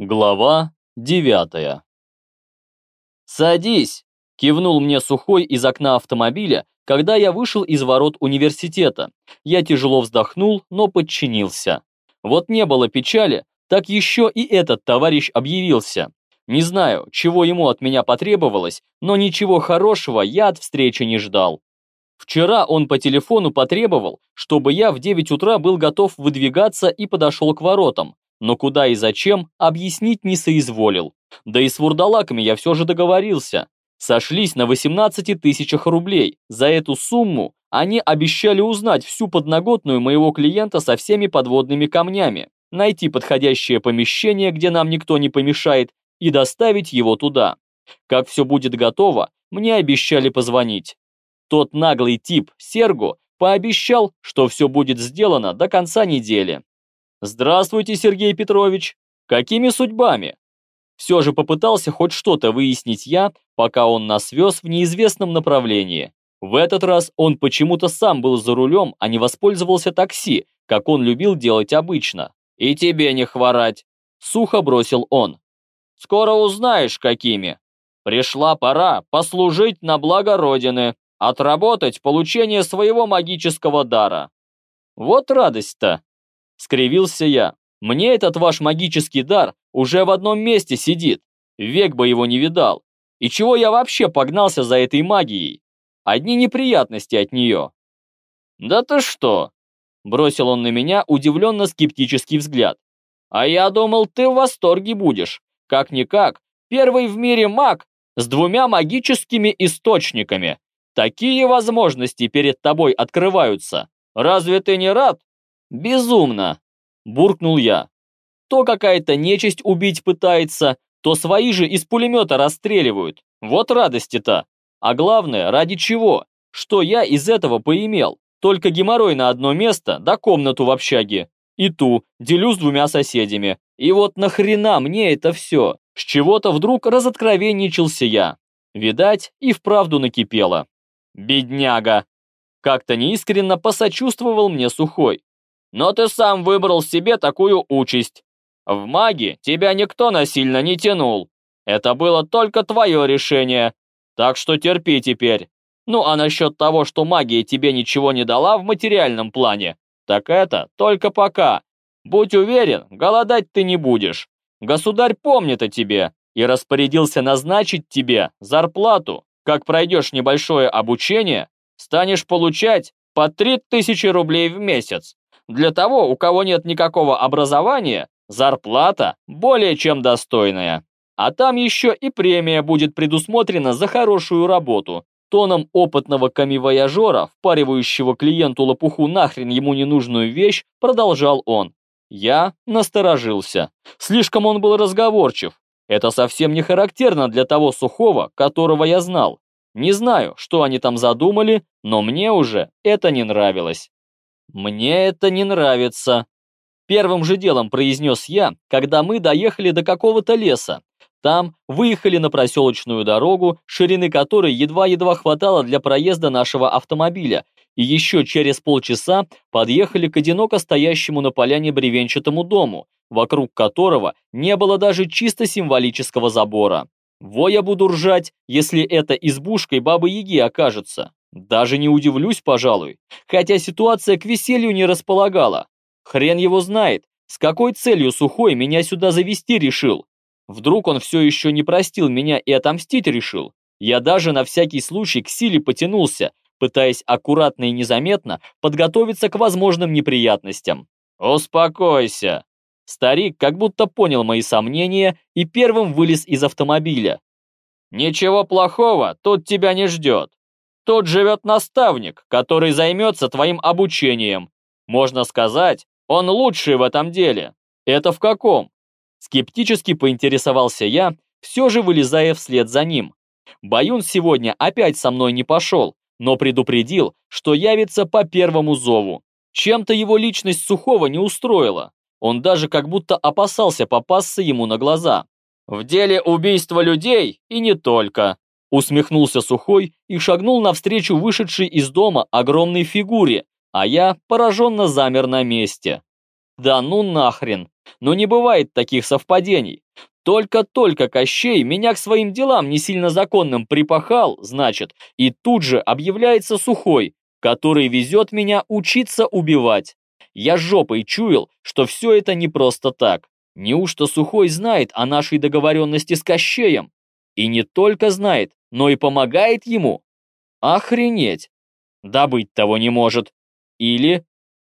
Глава девятая. «Садись!» – кивнул мне Сухой из окна автомобиля, когда я вышел из ворот университета. Я тяжело вздохнул, но подчинился. Вот не было печали, так еще и этот товарищ объявился. Не знаю, чего ему от меня потребовалось, но ничего хорошего я от встречи не ждал. Вчера он по телефону потребовал, чтобы я в 9 утра был готов выдвигаться и подошел к воротам, но куда и зачем, объяснить не соизволил. Да и с вурдалаками я все же договорился. Сошлись на 18 тысячах рублей. За эту сумму они обещали узнать всю подноготную моего клиента со всеми подводными камнями, найти подходящее помещение, где нам никто не помешает, и доставить его туда. Как все будет готово, мне обещали позвонить. Тот наглый тип, Серго, пообещал, что все будет сделано до конца недели. «Здравствуйте, Сергей Петрович! Какими судьбами?» Все же попытался хоть что-то выяснить я, пока он нас вез в неизвестном направлении. В этот раз он почему-то сам был за рулем, а не воспользовался такси, как он любил делать обычно. «И тебе не хворать!» – сухо бросил он. «Скоро узнаешь, какими. Пришла пора послужить на благо Родины, отработать получение своего магического дара. Вот радость-то!» Скривился я. Мне этот ваш магический дар уже в одном месте сидит. Век бы его не видал. И чего я вообще погнался за этой магией? Одни неприятности от нее. Да ты что? Бросил он на меня удивленно-скептический взгляд. А я думал, ты в восторге будешь. Как-никак, первый в мире маг с двумя магическими источниками. Такие возможности перед тобой открываются. Разве ты не рад? «Безумно!» – буркнул я. «То какая-то нечисть убить пытается, то свои же из пулемета расстреливают. Вот радости-то! А главное, ради чего? Что я из этого поимел? Только геморрой на одно место, да комнату в общаге. И ту, делю с двумя соседями. И вот нахрена мне это все? С чего-то вдруг разоткровенничался я. Видать, и вправду накипело. Бедняга! Как-то неискренно посочувствовал мне Сухой. Но ты сам выбрал себе такую участь. В маги тебя никто насильно не тянул. Это было только твое решение. Так что терпи теперь. Ну а насчет того, что магия тебе ничего не дала в материальном плане, так это только пока. Будь уверен, голодать ты не будешь. Государь помнит о тебе и распорядился назначить тебе зарплату. Как пройдешь небольшое обучение, станешь получать по 3000 рублей в месяц. Для того, у кого нет никакого образования, зарплата более чем достойная. А там еще и премия будет предусмотрена за хорошую работу. Тоном опытного камивояжера, впаривающего клиенту лопуху нахрен ему ненужную вещь, продолжал он. Я насторожился. Слишком он был разговорчив. Это совсем не характерно для того сухого, которого я знал. Не знаю, что они там задумали, но мне уже это не нравилось. «Мне это не нравится», – первым же делом произнес я, когда мы доехали до какого-то леса. Там выехали на проселочную дорогу, ширины которой едва-едва хватало для проезда нашего автомобиля, и еще через полчаса подъехали к одиноко стоящему на поляне бревенчатому дому, вокруг которого не было даже чисто символического забора. Во я буду ржать, если это избушкой бабы-яги окажется. Даже не удивлюсь, пожалуй, хотя ситуация к веселью не располагала. Хрен его знает, с какой целью Сухой меня сюда завести решил. Вдруг он все еще не простил меня и отомстить решил. Я даже на всякий случай к силе потянулся, пытаясь аккуратно и незаметно подготовиться к возможным неприятностям. «Успокойся!» Старик как будто понял мои сомнения и первым вылез из автомобиля. «Ничего плохого тут тебя не ждет. Тут живет наставник, который займется твоим обучением. Можно сказать, он лучший в этом деле. Это в каком? Скептически поинтересовался я, все же вылезая вслед за ним. Баюн сегодня опять со мной не пошел, но предупредил, что явится по первому зову. Чем-то его личность Сухого не устроила. Он даже как будто опасался попасться ему на глаза. В деле убийства людей и не только. Усмехнулся Сухой и шагнул навстречу вышедшей из дома огромной фигуре, а я пораженно замер на месте. Да ну нахрен, но не бывает таких совпадений. Только-только Кощей меня к своим делам не сильно законным припахал, значит, и тут же объявляется Сухой, который везет меня учиться убивать. Я жопой чуял, что все это не просто так. Неужто Сухой знает о нашей договоренности с Кощеем? И не только знает, но и помогает ему? Охренеть! Да быть того не может. Или...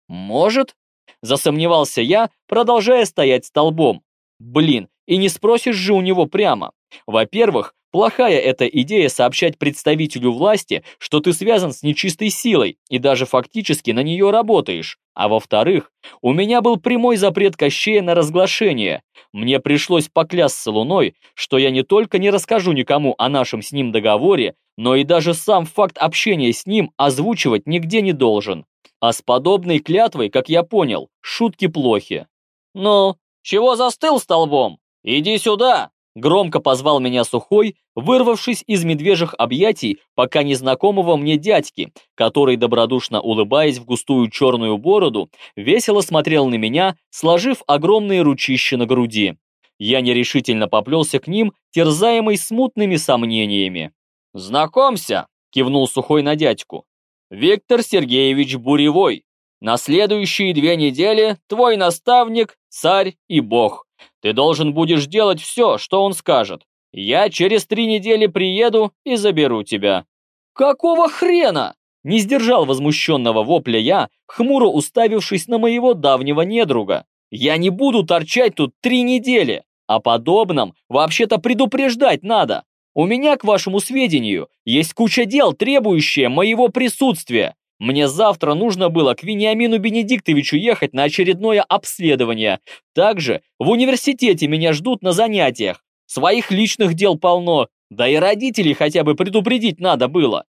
Может? Засомневался я, продолжая стоять столбом. Блин, и не спросишь же у него прямо. Во-первых, плохая эта идея сообщать представителю власти, что ты связан с нечистой силой и даже фактически на нее работаешь. А во-вторых, у меня был прямой запрет Кощея на разглашение. Мне пришлось поклясться луной, что я не только не расскажу никому о нашем с ним договоре, но и даже сам факт общения с ним озвучивать нигде не должен. А с подобной клятвой, как я понял, шутки плохи. «Ну, чего застыл столбом? Иди сюда!» Громко позвал меня Сухой, вырвавшись из медвежьих объятий пока незнакомого мне дядьки, который, добродушно улыбаясь в густую черную бороду, весело смотрел на меня, сложив огромные ручища на груди. Я нерешительно поплелся к ним, терзаемый смутными сомнениями. «Знакомься!» – кивнул Сухой на дядьку. Виктор Сергеевич Буревой. На следующие две недели твой наставник, царь и бог. Ты должен будешь делать все, что он скажет. Я через три недели приеду и заберу тебя». «Какого хрена?» Не сдержал возмущенного вопля я, хмуро уставившись на моего давнего недруга. «Я не буду торчать тут три недели. О подобном вообще-то предупреждать надо. У меня, к вашему сведению, есть куча дел, требующие моего присутствия. Мне завтра нужно было к Вениамину Бенедиктовичу ехать на очередное обследование. Также в университете меня ждут на занятиях. Своих личных дел полно, да и родителей хотя бы предупредить надо было.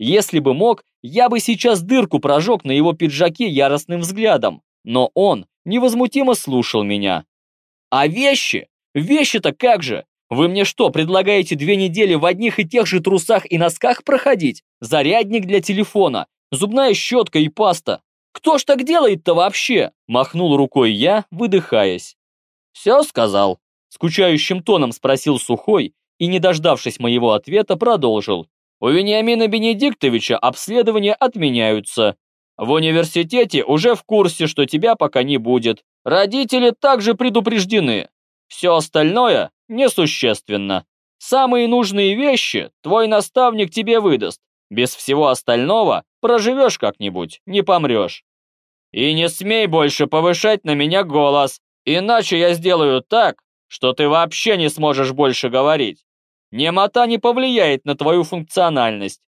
Если бы мог, я бы сейчас дырку прожег на его пиджаке яростным взглядом, но он невозмутимо слушал меня. А вещи? Вещи-то как же? Вы мне что, предлагаете две недели в одних и тех же трусах и носках проходить? Зарядник для телефона, зубная щетка и паста. Кто ж так делает-то вообще? Махнул рукой я, выдыхаясь. Все сказал. Скучающим тоном спросил Сухой и, не дождавшись моего ответа, продолжил. У Вениамина Бенедиктовича обследования отменяются. В университете уже в курсе, что тебя пока не будет. Родители также предупреждены. Все остальное несущественно. Самые нужные вещи твой наставник тебе выдаст. Без всего остального проживешь как-нибудь, не помрешь. И не смей больше повышать на меня голос, иначе я сделаю так, что ты вообще не сможешь больше говорить. Немота не повлияет на твою функциональность.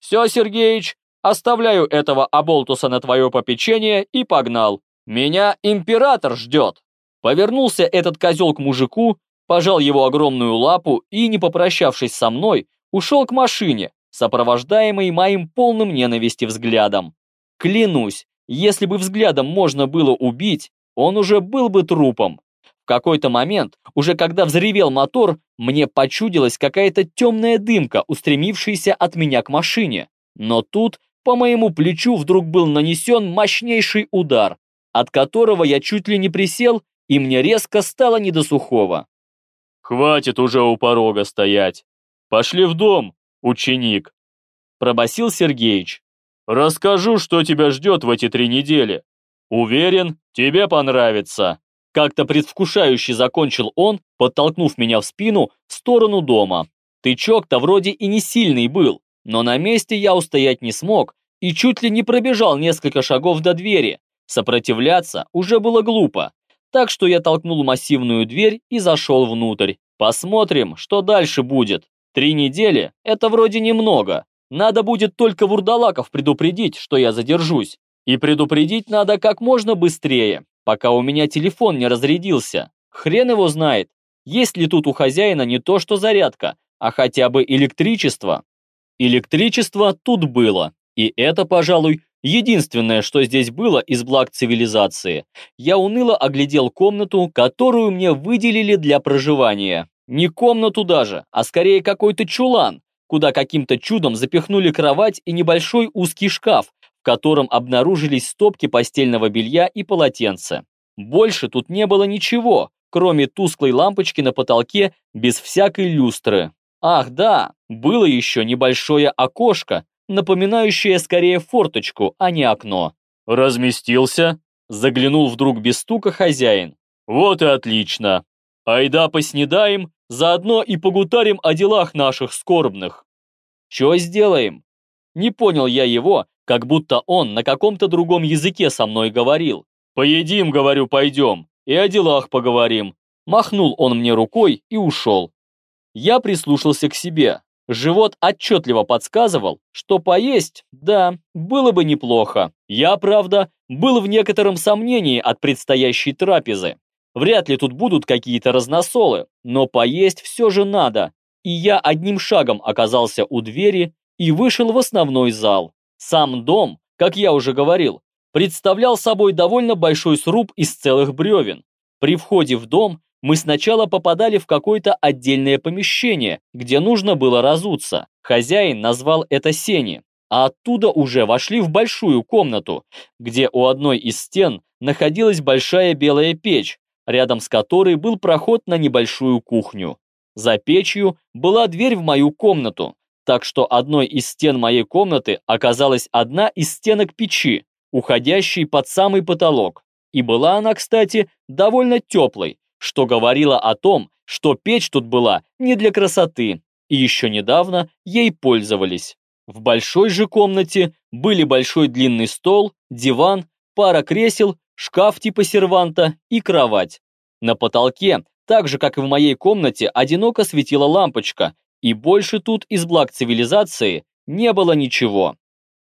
Все, Сергеич, оставляю этого оболтуса на твое попечение и погнал. Меня император ждет. Повернулся этот козел к мужику, пожал его огромную лапу и, не попрощавшись со мной, ушел к машине, сопровождаемый моим полным ненависти взглядом. Клянусь, если бы взглядом можно было убить, он уже был бы трупом. В какой-то момент, уже когда взревел мотор, мне почудилась какая-то темная дымка, устремившаяся от меня к машине. Но тут по моему плечу вдруг был нанесен мощнейший удар, от которого я чуть ли не присел, и мне резко стало не до сухого. «Хватит уже у порога стоять! Пошли в дом, ученик!» Пробасил Сергеич. «Расскажу, что тебя ждет в эти три недели. Уверен, тебе понравится!» Как-то предвкушающе закончил он, подтолкнув меня в спину в сторону дома. Тычок-то вроде и не сильный был, но на месте я устоять не смог и чуть ли не пробежал несколько шагов до двери. Сопротивляться уже было глупо, так что я толкнул массивную дверь и зашел внутрь. Посмотрим, что дальше будет. Три недели – это вроде немного. Надо будет только вурдалаков предупредить, что я задержусь. И предупредить надо как можно быстрее, пока у меня телефон не разрядился. Хрен его знает, есть ли тут у хозяина не то что зарядка, а хотя бы электричество. Электричество тут было, и это, пожалуй, Единственное, что здесь было из благ цивилизации, я уныло оглядел комнату, которую мне выделили для проживания. Не комнату даже, а скорее какой-то чулан, куда каким-то чудом запихнули кровать и небольшой узкий шкаф, в котором обнаружились стопки постельного белья и полотенца. Больше тут не было ничего, кроме тусклой лампочки на потолке без всякой люстры. Ах да, было еще небольшое окошко, напоминающее скорее форточку, а не окно. «Разместился?» Заглянул вдруг без стука хозяин. «Вот и отлично. Айда поснедаем, заодно и погутарим о делах наших скорбных». «Чё сделаем?» Не понял я его, как будто он на каком-то другом языке со мной говорил. «Поедим, говорю, пойдем, и о делах поговорим». Махнул он мне рукой и ушел. Я прислушался к себе. Живот отчетливо подсказывал, что поесть, да, было бы неплохо. Я, правда, был в некотором сомнении от предстоящей трапезы. Вряд ли тут будут какие-то разносолы, но поесть все же надо. И я одним шагом оказался у двери и вышел в основной зал. Сам дом, как я уже говорил, представлял собой довольно большой сруб из целых бревен. При входе в дом мы сначала попадали в какое-то отдельное помещение, где нужно было разуться. Хозяин назвал это сени, а оттуда уже вошли в большую комнату, где у одной из стен находилась большая белая печь, рядом с которой был проход на небольшую кухню. За печью была дверь в мою комнату, так что одной из стен моей комнаты оказалась одна из стенок печи, уходящей под самый потолок. И была она, кстати, довольно теплой, что говорило о том, что печь тут была не для красоты, и еще недавно ей пользовались. В большой же комнате были большой длинный стол, диван, пара кресел, шкаф типа серванта и кровать. На потолке, так же как и в моей комнате, одиноко светила лампочка, и больше тут из благ цивилизации не было ничего.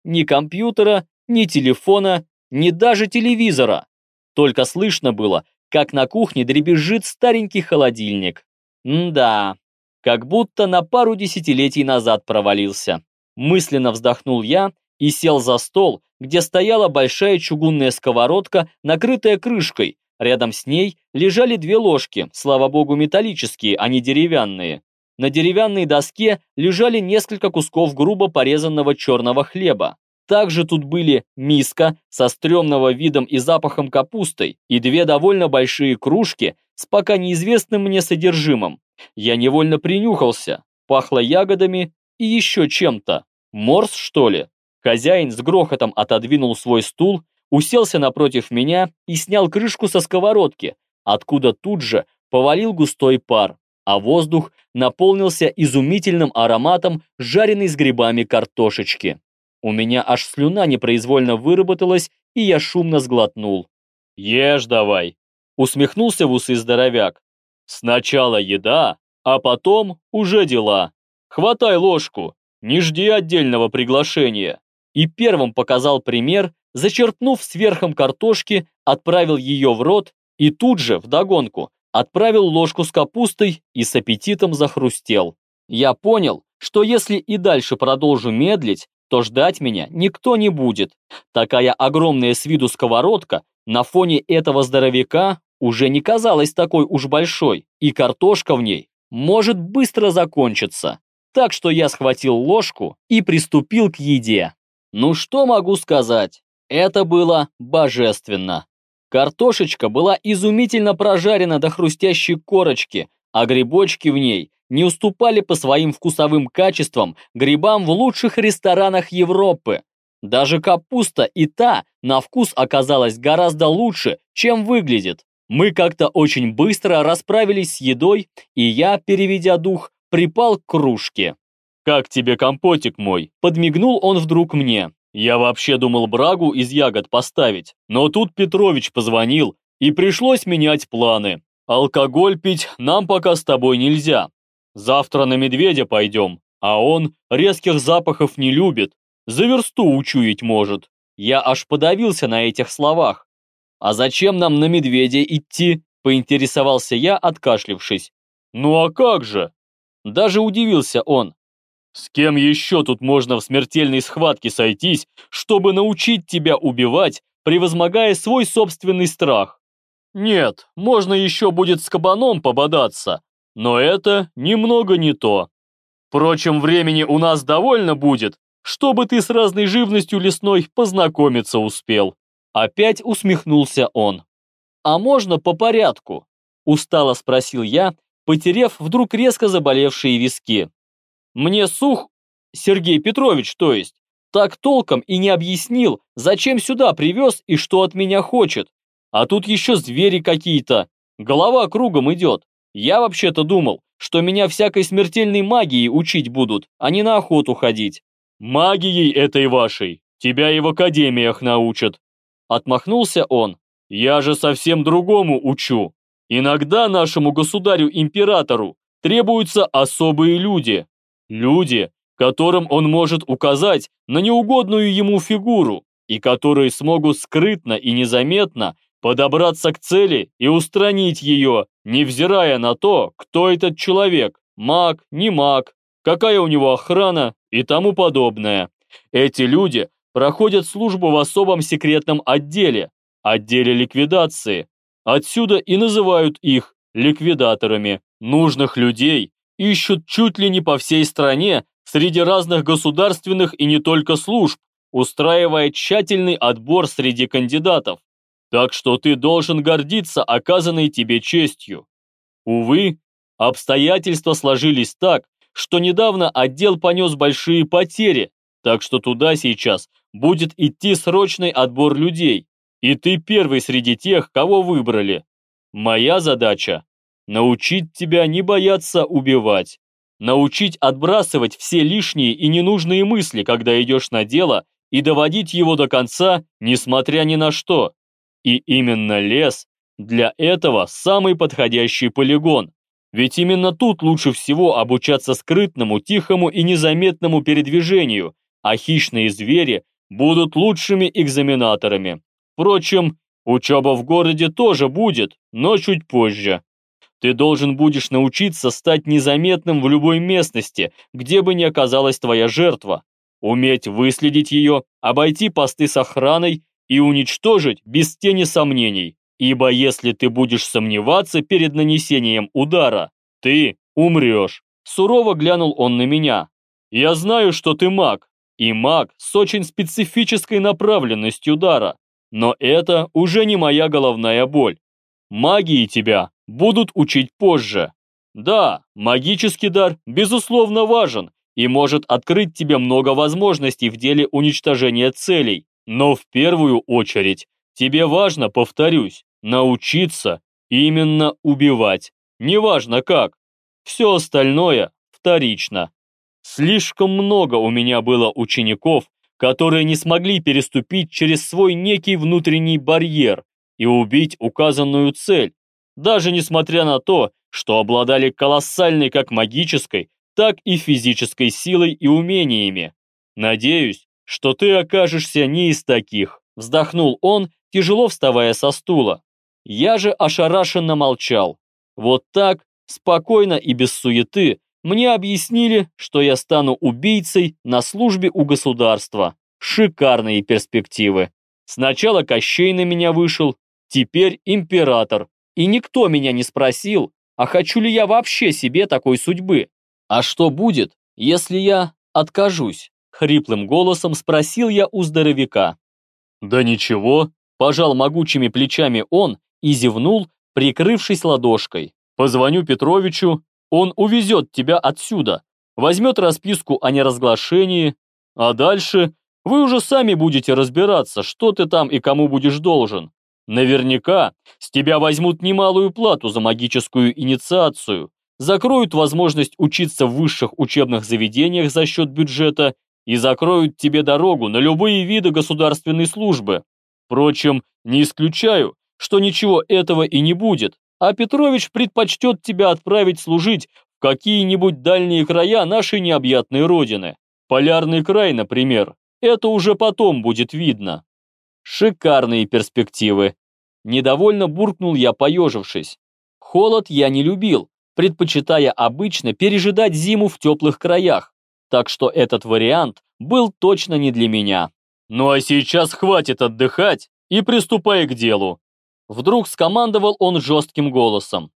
Ни компьютера, ни телефона, ни даже телевизора. Только слышно было, как на кухне дребезжит старенький холодильник. М-да, как будто на пару десятилетий назад провалился. Мысленно вздохнул я и сел за стол, где стояла большая чугунная сковородка, накрытая крышкой. Рядом с ней лежали две ложки, слава богу металлические, а не деревянные. На деревянной доске лежали несколько кусков грубо порезанного черного хлеба. Также тут были миска со стрёмного видом и запахом капустой и две довольно большие кружки с пока неизвестным мне содержимым. Я невольно принюхался, пахло ягодами и еще чем-то. Морс, что ли? Хозяин с грохотом отодвинул свой стул, уселся напротив меня и снял крышку со сковородки, откуда тут же повалил густой пар, а воздух наполнился изумительным ароматом жареной с грибами картошечки. У меня аж слюна непроизвольно выработалась, и я шумно сглотнул. «Ешь давай!» Усмехнулся в усы здоровяк. «Сначала еда, а потом уже дела. Хватай ложку, не жди отдельного приглашения». И первым показал пример, зачерпнув сверхом картошки, отправил ее в рот и тут же, вдогонку, отправил ложку с капустой и с аппетитом захрустел. Я понял, что если и дальше продолжу медлить, то ждать меня никто не будет. Такая огромная с виду сковородка на фоне этого здоровяка уже не казалась такой уж большой, и картошка в ней может быстро закончиться. Так что я схватил ложку и приступил к еде. Ну что могу сказать? Это было божественно. Картошечка была изумительно прожарена до хрустящей корочки, а грибочки в ней не уступали по своим вкусовым качествам грибам в лучших ресторанах Европы. Даже капуста и та на вкус оказалась гораздо лучше, чем выглядит. Мы как-то очень быстро расправились с едой, и я, переведя дух, припал к кружке. «Как тебе компотик мой?» Подмигнул он вдруг мне. «Я вообще думал брагу из ягод поставить, но тут Петрович позвонил, и пришлось менять планы. Алкоголь пить нам пока с тобой нельзя, Завтра на медведя пойдем, а он резких запахов не любит, за версту учуять может. Я аж подавился на этих словах. А зачем нам на медведя идти? Поинтересовался я, откашлившись. Ну а как же? Даже удивился он. С кем еще тут можно в смертельной схватке сойтись, чтобы научить тебя убивать, превозмогая свой собственный страх? Нет, можно еще будет с кабаном пободаться, но это немного не то. Впрочем, времени у нас довольно будет, чтобы ты с разной живностью лесной познакомиться успел. Опять усмехнулся он. А можно по порядку? Устало спросил я, потеряв вдруг резко заболевшие виски. Мне сух, Сергей Петрович, то есть, так толком и не объяснил, зачем сюда привез и что от меня хочет. А тут еще звери какие-то. Голова кругом идет. Я вообще-то думал, что меня всякой смертельной магией учить будут, а не на охоту ходить. Магией этой вашей тебя и в академиях научат. Отмахнулся он. Я же совсем другому учу. Иногда нашему государю-императору требуются особые люди. Люди, которым он может указать на неугодную ему фигуру и которые смогут скрытно и незаметно подобраться к цели и устранить ее, невзирая на то, кто этот человек, маг, не маг, какая у него охрана и тому подобное. Эти люди проходят службу в особом секретном отделе, отделе ликвидации. Отсюда и называют их ликвидаторами. Нужных людей ищут чуть ли не по всей стране среди разных государственных и не только служб, устраивая тщательный отбор среди кандидатов. Так что ты должен гордиться оказанной тебе честью. Увы, обстоятельства сложились так, что недавно отдел понес большие потери, так что туда сейчас будет идти срочный отбор людей, и ты первый среди тех, кого выбрали. Моя задача – научить тебя не бояться убивать, научить отбрасывать все лишние и ненужные мысли, когда идешь на дело, и доводить его до конца, несмотря ни на что. И именно лес для этого самый подходящий полигон. Ведь именно тут лучше всего обучаться скрытному, тихому и незаметному передвижению, а хищные звери будут лучшими экзаменаторами. Впрочем, учеба в городе тоже будет, но чуть позже. Ты должен будешь научиться стать незаметным в любой местности, где бы ни оказалась твоя жертва, уметь выследить ее, обойти посты с охраной и уничтожить без тени сомнений. Ибо если ты будешь сомневаться перед нанесением удара, ты умрешь. Сурово глянул он на меня. Я знаю, что ты маг, и маг с очень специфической направленностью удара, но это уже не моя головная боль. Магии тебя будут учить позже. Да, магический дар безусловно важен и может открыть тебе много возможностей в деле уничтожения целей, но в первую очередь тебе важно, повторюсь, научиться именно убивать. Неважно как. Все остальное вторично. Слишком много у меня было учеников, которые не смогли переступить через свой некий внутренний барьер и убить указанную цель, даже несмотря на то, что обладали колоссальной как магической, так и физической силой и умениями. Надеюсь, что ты окажешься не из таких», – вздохнул он, тяжело вставая со стула. Я же ошарашенно молчал. Вот так, спокойно и без суеты, мне объяснили, что я стану убийцей на службе у государства. Шикарные перспективы. Сначала Кощей на меня вышел, теперь император. И никто меня не спросил, а хочу ли я вообще себе такой судьбы. А что будет, если я откажусь? Хриплым голосом спросил я у здоровяка. «Да ничего», – пожал могучими плечами он и зевнул, прикрывшись ладошкой. «Позвоню Петровичу, он увезет тебя отсюда, возьмет расписку о неразглашении, а дальше вы уже сами будете разбираться, что ты там и кому будешь должен. Наверняка с тебя возьмут немалую плату за магическую инициацию, закроют возможность учиться в высших учебных заведениях за счет бюджета и закроют тебе дорогу на любые виды государственной службы. Впрочем, не исключаю, что ничего этого и не будет, а Петрович предпочтет тебя отправить служить в какие-нибудь дальние края нашей необъятной родины. Полярный край, например. Это уже потом будет видно. Шикарные перспективы. Недовольно буркнул я, поежившись. Холод я не любил, предпочитая обычно пережидать зиму в теплых краях, так что этот вариант был точно не для меня. Ну а сейчас хватит отдыхать и приступай к делу. Вдруг скомандовал он жестким голосом.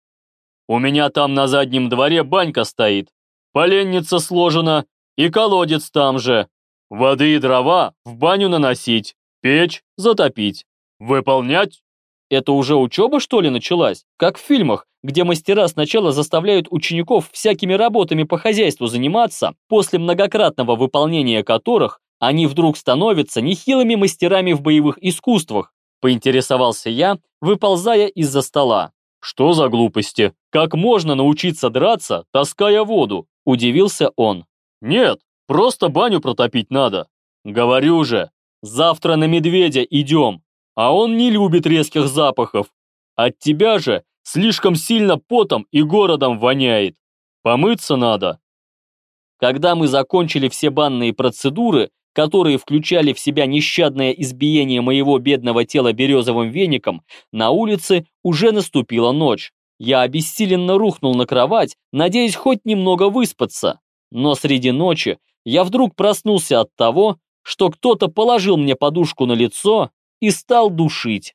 У меня там на заднем дворе банька стоит, поленница сложена и колодец там же. Воды и дрова в баню наносить, печь затопить. Выполнять? Это уже учеба, что ли, началась? Как в фильмах, где мастера сначала заставляют учеников всякими работами по хозяйству заниматься, после многократного выполнения которых они вдруг становятся нехилыми мастерами в боевых искусствах, поинтересовался я, выползая из-за стола. «Что за глупости? Как можно научиться драться, таская воду?» – удивился он. «Нет, просто баню протопить надо. Говорю же, завтра на медведя идем, а он не любит резких запахов. От тебя же слишком сильно потом и городом воняет. Помыться надо». Когда мы закончили все банные процедуры, которые включали в себя нещадное избиение моего бедного тела березовым веником, на улице уже наступила ночь. Я обессиленно рухнул на кровать, надеясь хоть немного выспаться. Но среди ночи я вдруг проснулся от того, что кто-то положил мне подушку на лицо и стал душить.